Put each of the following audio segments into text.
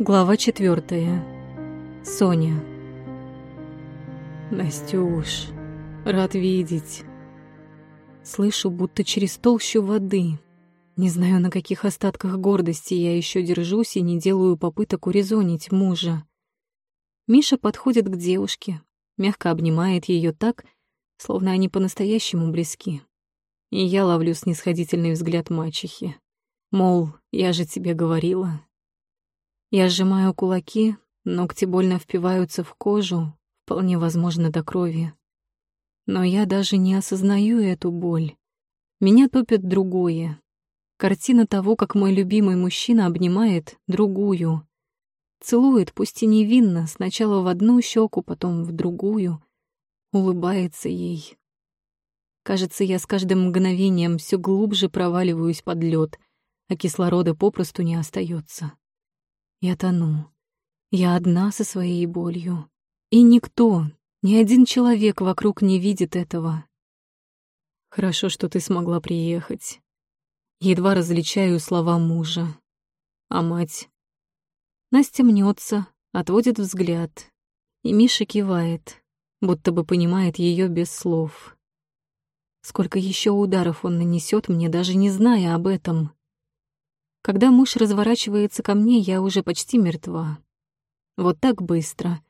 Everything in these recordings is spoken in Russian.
Глава четвертая. Соня. Настюш, рад видеть. Слышу, будто через толщу воды. Не знаю, на каких остатках гордости я еще держусь и не делаю попыток урезонить мужа. Миша подходит к девушке, мягко обнимает ее так, словно они по-настоящему близки. И я ловлю снисходительный взгляд мачехи. Мол, я же тебе говорила, я сжимаю кулаки, ногти больно впиваются в кожу, вполне возможно, до крови. Но я даже не осознаю эту боль. Меня топит другое. Картина того, как мой любимый мужчина обнимает другую. Целует, пусть и невинно, сначала в одну щеку, потом в другую. Улыбается ей. Кажется, я с каждым мгновением все глубже проваливаюсь под лед, а кислорода попросту не остается. Я тону. Я одна со своей болью. И никто, ни один человек вокруг не видит этого. Хорошо, что ты смогла приехать. Едва различаю слова мужа. А мать? Настя мнется, отводит взгляд. И Миша кивает, будто бы понимает ее без слов. Сколько еще ударов он нанесет мне, даже не зная об этом. Когда муж разворачивается ко мне, я уже почти мертва. Вот так быстро.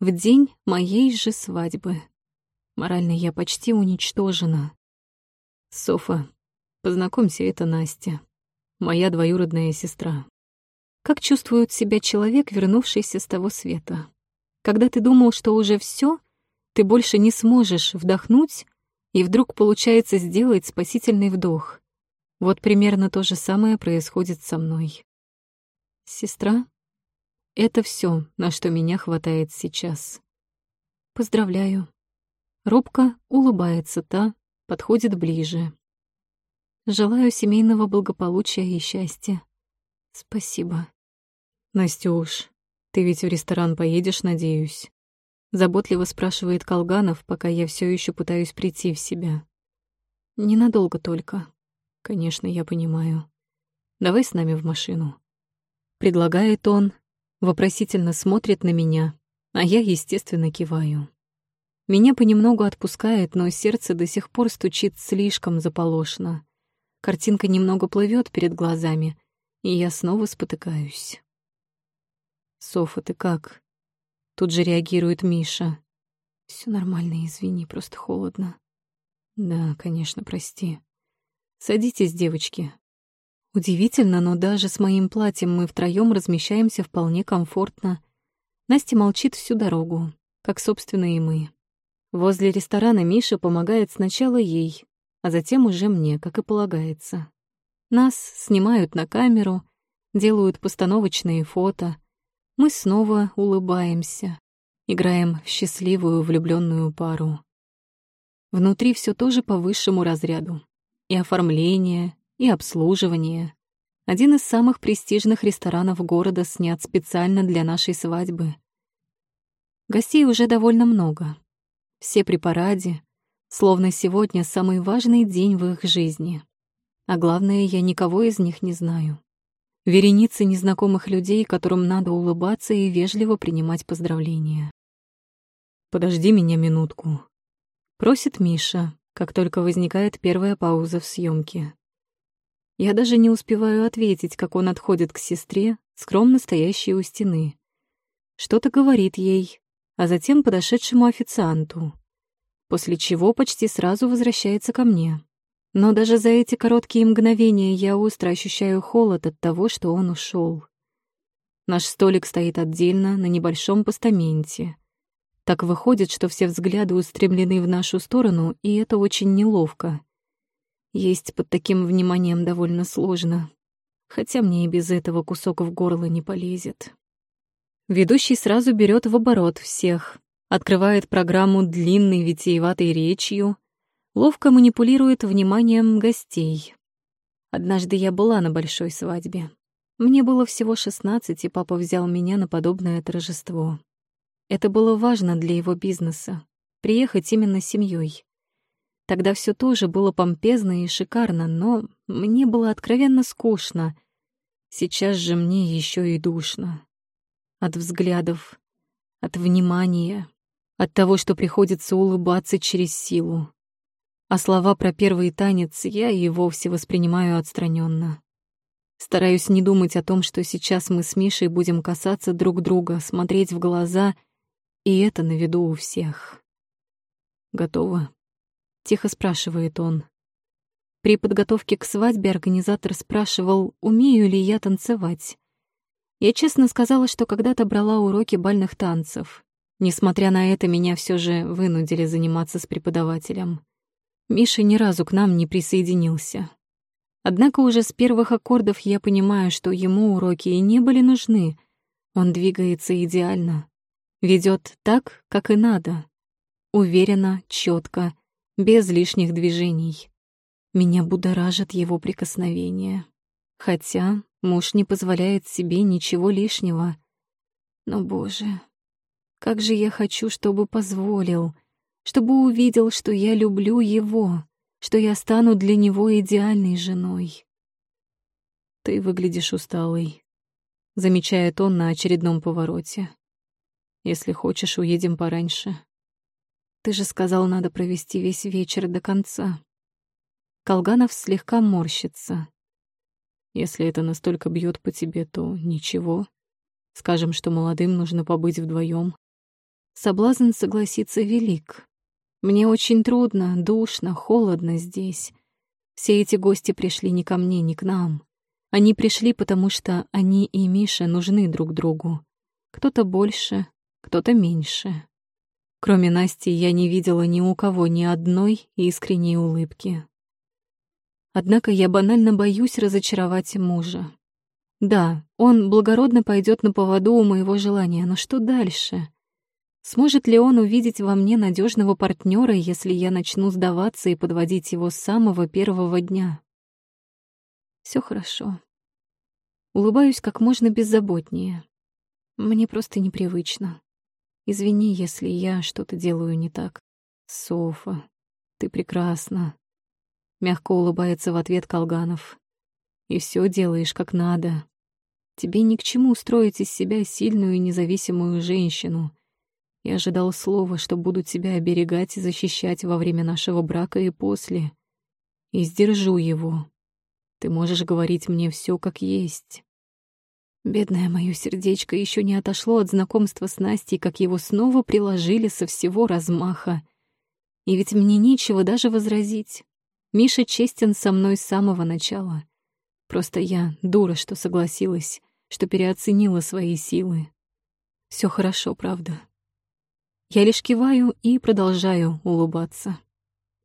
В день моей же свадьбы. Морально я почти уничтожена. Софа, познакомься, это Настя. Моя двоюродная сестра. Как чувствует себя человек, вернувшийся с того света? Когда ты думал, что уже все, ты больше не сможешь вдохнуть, и вдруг получается сделать спасительный вдох. Вот примерно то же самое происходит со мной. Сестра — это все, на что меня хватает сейчас. Поздравляю. Робко улыбается та, подходит ближе. Желаю семейного благополучия и счастья. Спасибо. Настюш, ты ведь в ресторан поедешь, надеюсь? Заботливо спрашивает Колганов, пока я все еще пытаюсь прийти в себя. Ненадолго только. Конечно, я понимаю. Давай с нами в машину. Предлагает он, вопросительно смотрит на меня, а я, естественно, киваю. Меня понемногу отпускает, но сердце до сих пор стучит слишком заполошно. Картинка немного плывет перед глазами, и я снова спотыкаюсь. «Софа, ты как?» Тут же реагирует Миша. Все нормально, извини, просто холодно». «Да, конечно, прости». Садитесь, девочки. Удивительно, но даже с моим платьем мы втроем размещаемся вполне комфортно. Настя молчит всю дорогу, как, собственно, и мы. Возле ресторана Миша помогает сначала ей, а затем уже мне, как и полагается. Нас снимают на камеру, делают постановочные фото. Мы снова улыбаемся, играем в счастливую влюбленную пару. Внутри все тоже по высшему разряду и оформление, и обслуживание. Один из самых престижных ресторанов города снят специально для нашей свадьбы. Гостей уже довольно много. Все при параде, словно сегодня самый важный день в их жизни. А главное, я никого из них не знаю. Вереницы незнакомых людей, которым надо улыбаться и вежливо принимать поздравления. «Подожди меня минутку», — просит Миша, как только возникает первая пауза в съемке. Я даже не успеваю ответить, как он отходит к сестре, скромно стоящей у стены. Что-то говорит ей, а затем подошедшему официанту, после чего почти сразу возвращается ко мне. Но даже за эти короткие мгновения я остро ощущаю холод от того, что он ушел. Наш столик стоит отдельно на небольшом постаменте — так выходит, что все взгляды устремлены в нашу сторону, и это очень неловко. Есть под таким вниманием довольно сложно, хотя мне и без этого кусок в горло не полезет. Ведущий сразу берет в оборот всех, открывает программу длинной витиеватой речью, ловко манипулирует вниманием гостей. Однажды я была на большой свадьбе. Мне было всего шестнадцать, и папа взял меня на подобное торжество. Это было важно для его бизнеса — приехать именно с семьей. Тогда все тоже было помпезно и шикарно, но мне было откровенно скучно. Сейчас же мне еще и душно. от взглядов, от внимания, от того, что приходится улыбаться через силу. А слова про первый танец я и вовсе воспринимаю отстраненно. Стараюсь не думать о том, что сейчас мы с Мишей будем касаться друг друга, смотреть в глаза, и это на виду у всех. «Готово?» — тихо спрашивает он. При подготовке к свадьбе организатор спрашивал, умею ли я танцевать. Я честно сказала, что когда-то брала уроки бальных танцев. Несмотря на это, меня все же вынудили заниматься с преподавателем. Миша ни разу к нам не присоединился. Однако уже с первых аккордов я понимаю, что ему уроки и не были нужны. Он двигается идеально. Ведет так, как и надо. Уверенно, четко, без лишних движений. Меня будоражат его прикосновения. Хотя муж не позволяет себе ничего лишнего. Но, боже, как же я хочу, чтобы позволил, чтобы увидел, что я люблю его что я стану для него идеальной женой. «Ты выглядишь усталой», — замечает он на очередном повороте. «Если хочешь, уедем пораньше». «Ты же сказал, надо провести весь вечер до конца». Колганов слегка морщится. «Если это настолько бьет по тебе, то ничего. Скажем, что молодым нужно побыть вдвоем. Соблазн согласиться велик. Мне очень трудно, душно, холодно здесь. Все эти гости пришли не ко мне, не к нам. Они пришли, потому что они и Миша нужны друг другу. Кто-то больше, кто-то меньше. Кроме Насти я не видела ни у кого ни одной искренней улыбки. Однако я банально боюсь разочаровать мужа. Да, он благородно пойдет на поводу у моего желания, но что дальше? Сможет ли он увидеть во мне надежного партнера, если я начну сдаваться и подводить его с самого первого дня? Все хорошо. Улыбаюсь как можно беззаботнее. Мне просто непривычно. Извини, если я что-то делаю не так. Софа, ты прекрасна. Мягко улыбается в ответ Колганов. И все делаешь как надо. Тебе ни к чему строить из себя сильную и независимую женщину. Я ожидал слова, что буду тебя оберегать и защищать во время нашего брака и после. И сдержу его. Ты можешь говорить мне все как есть. Бедное мое сердечко еще не отошло от знакомства с Настей, как его снова приложили со всего размаха. И ведь мне нечего даже возразить. Миша честен со мной с самого начала. Просто я дура, что согласилась, что переоценила свои силы. Все хорошо, правда. Я лишь киваю и продолжаю улыбаться,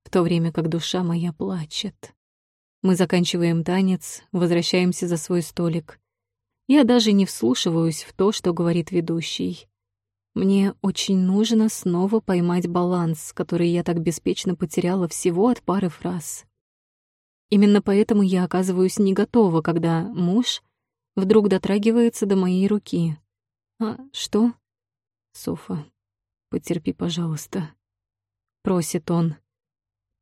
в то время как душа моя плачет. Мы заканчиваем танец, возвращаемся за свой столик. Я даже не вслушиваюсь в то, что говорит ведущий. Мне очень нужно снова поймать баланс, который я так беспечно потеряла всего от пары фраз. Именно поэтому я оказываюсь не готова, когда муж вдруг дотрагивается до моей руки. «А что?» «Софа, Потерпи, пожалуйста. Просит он.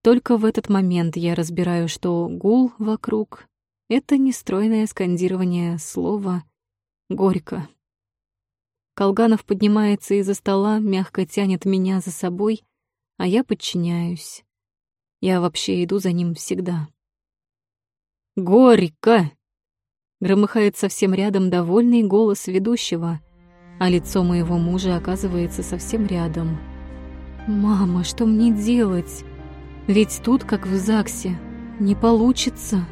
Только в этот момент я разбираю, что гул вокруг — это нестройное скандирование слова «горько». Колганов поднимается из-за стола, мягко тянет меня за собой, а я подчиняюсь. Я вообще иду за ним всегда. «Горько!» — громыхает совсем рядом довольный голос ведущего — а лицо моего мужа оказывается совсем рядом. «Мама, что мне делать? Ведь тут, как в ЗАГСе, не получится».